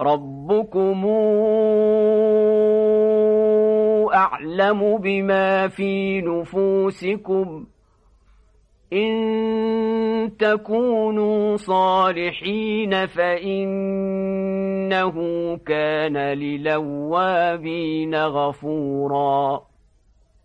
ربكم أعلم بما في نفوسكم إن تكونوا صالحين فإنه كان للوابين غفوراً